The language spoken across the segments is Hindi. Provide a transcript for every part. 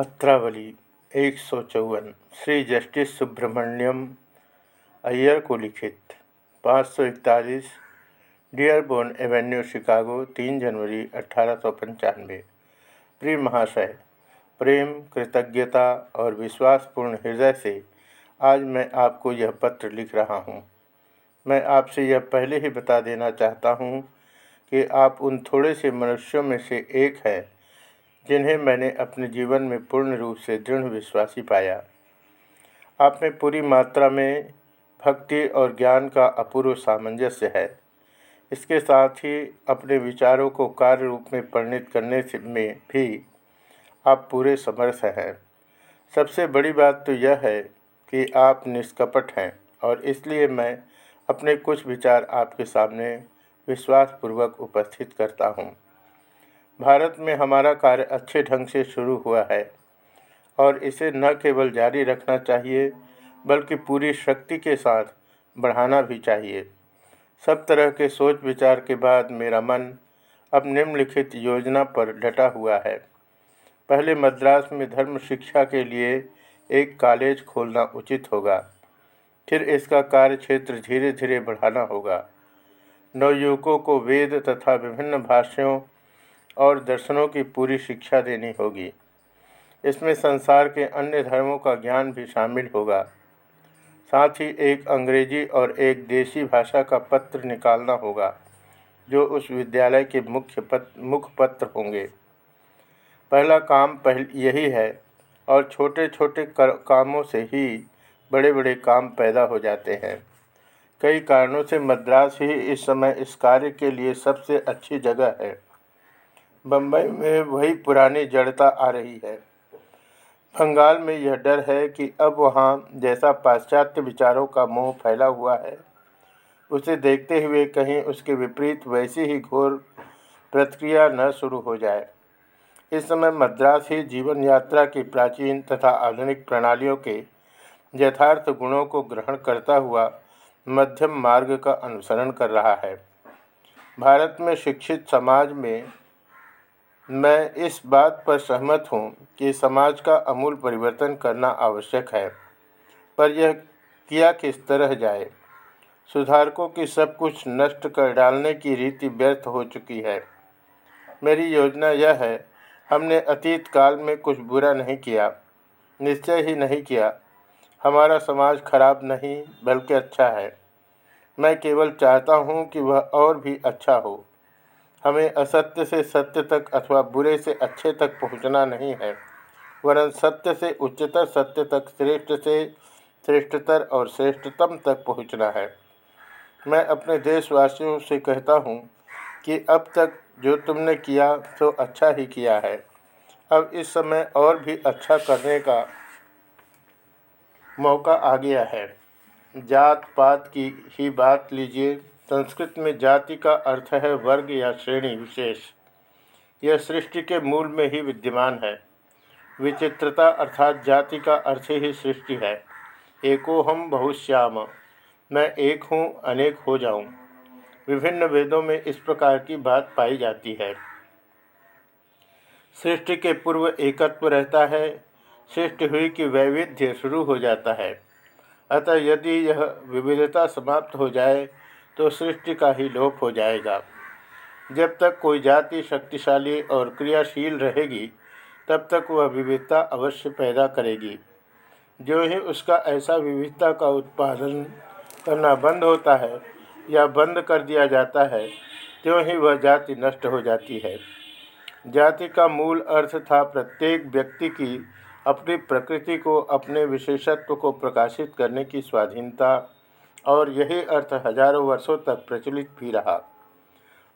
पत्रावली एक सौ चौवन, श्री जस्टिस सुब्रमण्यम अय्यर को लिखित, पाँच सौ इकतालीस, डियरबोर्न एवेन्यू, शिकागो, तीन जनवरी अठारह सौ पंचानवे। प्रिय महाशय, प्रेम, कृतज्ञता और विश्वासपूर्ण हृदय से आज मैं आपको यह पत्र लिख रहा हूँ। मैं आपसे यह पहले ही बता देना चाहता हूँ कि आप उन थोड़े से मनुष्यों में से एक हैं जिन्हें मैंने अपने जीवन में पूर्ण रूप से दृढ़ विश्वासी पाया। आप में पूरी मात्रा में भक्ति और ज्ञान का अपूर्व सामंजस्य है। इसके साथ ही अपने विचारों को कार्य रूप में परिणित करने में भी आप पूरे समर्थ हैं। सबसे बड़ी बात तो यह है कि आप निष्कपट हैं और इसलिए मैं अपने कुछ विचार आपके सामने विश्वासपूर्वक उपस्थित करता हूँ। भारत में हमारा कार्य अच्छे ढंग से शुरू हुआ है और इसे न केवल जारी रखना चाहिए, बल्कि पूरी शक्ति के साथ बढ़ाना भी चाहिए। सब तरह के सोच विचार के बाद मेरा मन अब निम्नलिखित योजना पर डटा हुआ है। पहले मद्रास में धर्म शिक्षा के लिए एक कॉलेज खोलना उचित होगा, फिर इसका कार्य क्षेत्र धीरे धीरे बढ़ाना होगा। नवयुवकों को वेद तथा विभिन्न भाषाओं और दर्शनों की पूरी शिक्षा देनी होगी। इसमें संसार के अन्य धर्मों का ज्ञान भी शामिल होगा। साथ ही एक अंग्रेज़ी और एक देशी भाषा का पत्र निकालना होगा जो उस विद्यालय के मुख्य पत्र मुख्य पत्र होंगे। पहला काम पहल यही है और छोटे छोटे कर, कामों से ही बड़े बड़े काम पैदा हो जाते हैं। कई कारणों से मद्रास ही इस समय इस कार्य के लिए सबसे अच्छी जगह है। बम्बई में वही पुरानी जड़ता आ रही है। बंगाल में यह डर है कि अब वहाँ जैसा पाश्चात्य विचारों का मोह फैला हुआ है, उसे देखते हुए कहीं उसके विपरीत वैसी ही घोर प्रतिक्रिया न शुरू हो जाए। इस समय मद्रास ही जीवन यात्रा की प्राचीन तथा आधुनिक प्रणालियों के यथार्थ गुणों को ग्रहण करता हुआ मध्यम मार्ग का अनुसरण कर रहा है। भारत में शिक्षित समाज में मैं इस बात पर सहमत हूँ कि समाज का अमूल परिवर्तन करना आवश्यक है, पर यह किया किस तरह जाए? सुधारकों की सब कुछ नष्ट कर डालने की रीति व्यर्थ हो चुकी है। मेरी योजना यह है, हमने अतीत काल में कुछ बुरा नहीं किया, निश्चय ही नहीं किया। हमारा समाज खराब नहीं, बल्कि अच्छा है। मैं केवल चाहता हूँ कि वह और भी अच्छा हो। हमें असत्य से सत्य तक अथवा बुरे से अच्छे तक पहुँचना नहीं है, वरन सत्य से उच्चतर, सत्य तक श्रेष्ठ से श्रेष्ठतर और श्रेष्ठतम तक पहुँचना है। मैं अपने देशवासियों से कहता हूँ कि अब तक जो तुमने किया तो अच्छा ही किया है। अब इस समय और भी अच्छा करने का मौका आ गया है। जात पात की ही बात लीजिए। संस्कृत में जाति का अर्थ है वर्ग या श्रेणी विशेष। यह सृष्टि के मूल में ही विद्यमान है। विचित्रता अर्थात जाति का अर्थ ही सृष्टि है। एको हम बहुश्याम, मैं एक हूँ, अनेक हो जाऊँ। विभिन्न वेदों में इस प्रकार की बात पाई जाती है। सृष्टि के पूर्व एकत्व रहता है। सृष्टि हुई कि वैविध्य शुरू हो जाता है। अतः यदि यह विविधता समाप्त हो जाए तो सृष्टि का ही लोप हो जाएगा। जब तक कोई जाति शक्तिशाली और क्रियाशील रहेगी, तब तक वह विविधता अवश्य पैदा करेगी। जो ही उसका ऐसा विविधता का उत्पादन करना बंद होता है या बंद कर दिया जाता है, त्यों ही वह जाति नष्ट हो जाती है। जाति का मूल अर्थ था प्रत्येक व्यक्ति की अपनी प्रकृति को अपने विशेषत्व को प्रकाशित करने की स्वाधीनता। और यही अर्थ हज़ारों वर्षों तक प्रचलित भी रहा।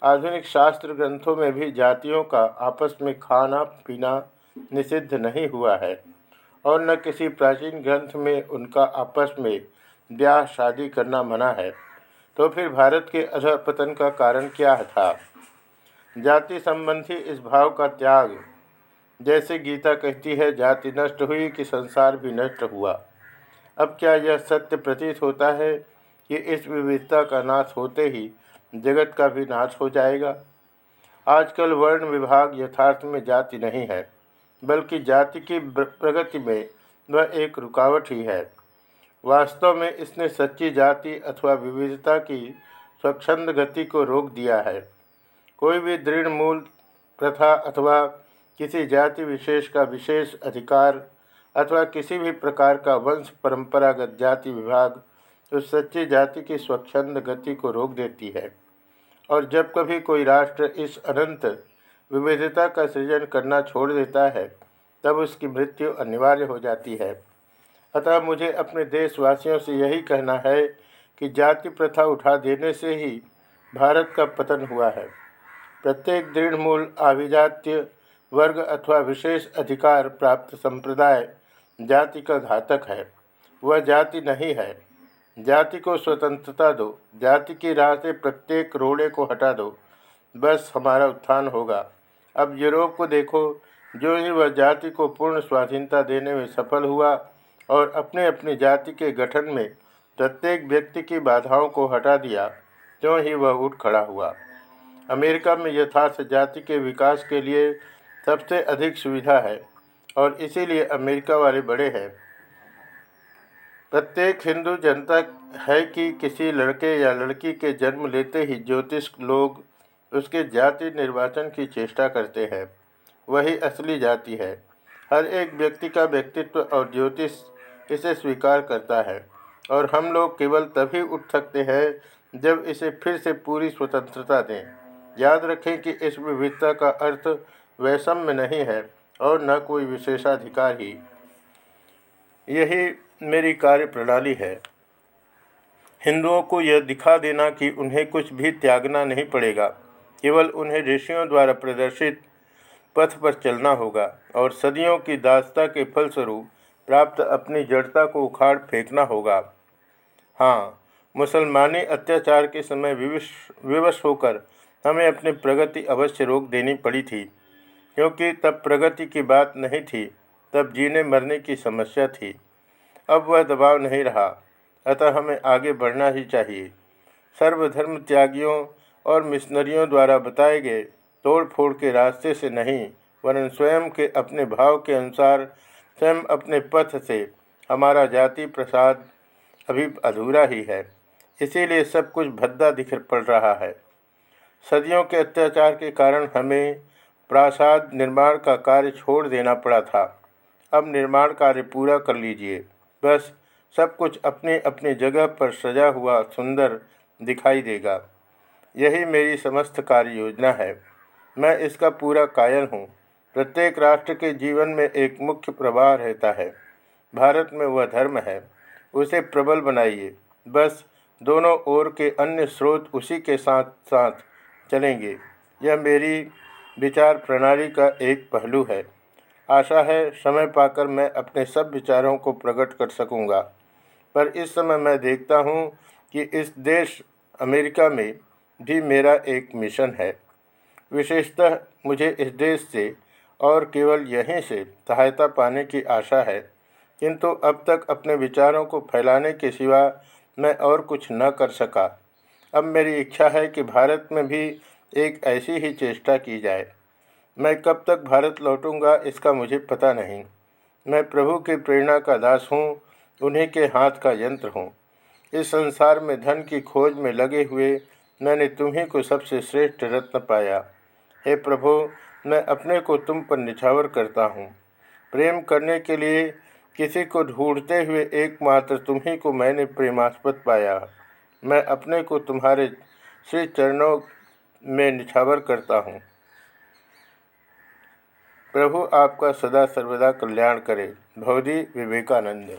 आधुनिक शास्त्र ग्रंथों में भी जातियों का आपस में खाना पीना निषिद्ध नहीं हुआ है, और न किसी प्राचीन ग्रंथ में उनका आपस में ब्याह शादी करना मना है। तो फिर भारत के अधपतन का कारण क्या था? जाति संबंधी इस भाव का त्याग, जैसे गीता कहती है, जाति नष्ट हुई कि संसार भी नष्ट हुआ। अब क्या यह सत्य प्रतीत होता है कि इस विविधता का नाश होते ही जगत का भी नाश हो जाएगा। आजकल वर्ण विभाग यथार्थ में जाति नहीं है, बल्कि जाति की प्रगति में वह एक रुकावट ही है। वास्तव में इसने सच्ची जाति अथवा विविधता की स्वच्छंद गति को रोक दिया है। कोई भी दृढ़ मूल प्रथा अथवा किसी जाति विशेष का विशेष अधिकार अथवा किसी भी प्रकार का वंश परंपरागत जाति विभाग उस सच्ची जाति की स्वच्छंद गति को रोक देती है। और जब कभी कोई राष्ट्र इस अनंत विविधता का सृजन करना छोड़ देता है, तब उसकी मृत्यु अनिवार्य हो जाती है। अतः मुझे अपने देशवासियों से यही कहना है कि जाति प्रथा उठा देने से ही भारत का पतन हुआ है। प्रत्येक दृढ़ मूल, आभिजात्य वर्ग अथवा विशेष अधिकार प्राप्त संप्रदाय जाति का घातक है। वह जाति नहीं है। जाति को स्वतंत्रता दो, जाति की राह से प्रत्येक रोड़े को हटा दो। बस हमारा उत्थान होगा। अब यूरोप को देखो, जो ही वह जाति को पूर्ण स्वाधीनता देने में सफल हुआ और अपने अपने जाति के गठन में प्रत्येक व्यक्ति की बाधाओं को हटा दिया, त्यों ही वह उठ खड़ा हुआ। अमेरिका में यथार्थ जाति के विकास के लिए सबसे अधिक सुविधा है और इसीलिए अमेरिका वाले बड़े हैं। प्रत्येक हिंदू जनता है कि किसी लड़के या लड़की के जन्म लेते ही ज्योतिष लोग उसके जाति निर्वाचन की चेष्टा करते हैं। वही असली जाति है। हर एक व्यक्ति का व्यक्तित्व और ज्योतिष इसे स्वीकार करता है। और हम लोग केवल तभी उठ सकते हैं जब इसे फिर से पूरी स्वतंत्रता दें। याद रखें कि इस विविधता का अर्थ वैषम्य नहीं है और न कोई विशेषाधिकार ही। यही मेरी कार्य प्रणाली है। हिंदुओं को यह दिखा देना कि उन्हें कुछ भी त्यागना नहीं पड़ेगा। केवल उन्हें ऋषियों द्वारा प्रदर्शित पथ पर चलना होगा और सदियों की दासता के फलस्वरूप प्राप्त अपनी जड़ता को उखाड़ फेंकना होगा। हाँ मुसलमानी अत्याचार के समय विवश विवश होकर हमें अपनी प्रगति अवश्य रोक देनी पड़ी थी। क्योंकि तब प्रगति की बात नहीं थी, तब जीने मरने की समस्या थी। अब वह दबाव नहीं रहा। अतः हमें आगे बढ़ना ही चाहिए। सर्वधर्म त्यागियों और मिशनरियों द्वारा बताए गए तोड़ फोड़ के रास्ते से नहीं, वरन स्वयं के अपने भाव के अनुसार, स्वयं अपने पथ से हमारा जाति प्रसाद अभी अधूरा ही है। इसीलिए सब कुछ भद्दा दिख पड़ रहा है। सदियों के अत्याचार के कारण हमें प्रासाद निर्माण का कार्य छोड़ देना पड़ा था। अब निर्माण कार्य पूरा कर लीजिए। बस सब कुछ अपनी अपनी जगह पर सजा हुआ सुंदर दिखाई देगा। यही मेरी समस्त कार्य योजना है। मैं इसका पूरा कायल हूँ। प्रत्येक राष्ट्र के जीवन में एक मुख्य प्रवाह रहता है। भारत में वह धर्म है। उसे प्रबल बनाइए। बस दोनों ओर के अन्य स्रोत उसी के साथ साथ चलेंगे। यह मेरी विचार प्रणाली का एक पहलू है। आशा है समय पाकर मैं अपने सब विचारों को प्रकट कर सकूँगा। पर इस समय मैं देखता हूँ कि इस देश, अमेरिका में भी मेरा एक मिशन है। विशेषतः मुझे इस देश से और केवल यहीं से सहायता पाने की आशा है। किंतु अब तक अपने विचारों को फैलाने के सिवा मैं और कुछ न कर सका। अब मेरी इच्छा है कि भारत में भी एक ऐसी ही चेष्टा की जाए। मैं कब तक भारत लौटूँगा, इसका मुझे पता नहीं। मैं प्रभु की प्रेरणा का दास हूँ, उन्हीं के हाथ का यंत्र हूँ। इस संसार में धन की खोज में लगे हुए, मैंने तुम्ही को सबसे श्रेष्ठ रत्न पाया। हे प्रभु, मैं अपने को तुम पर निछावर करता हूँ। प्रेम करने के लिए किसी को ढूंढते हुए एकमात्र तुम्ही को मैंने प्रेमास्पद पाया। मैं अपने को तुम्हारे श्री चरणों में निछावर करता हूँ। प्रभु आपका सदा सर्वदा कल्याण करे। भवदी विवेकानंद।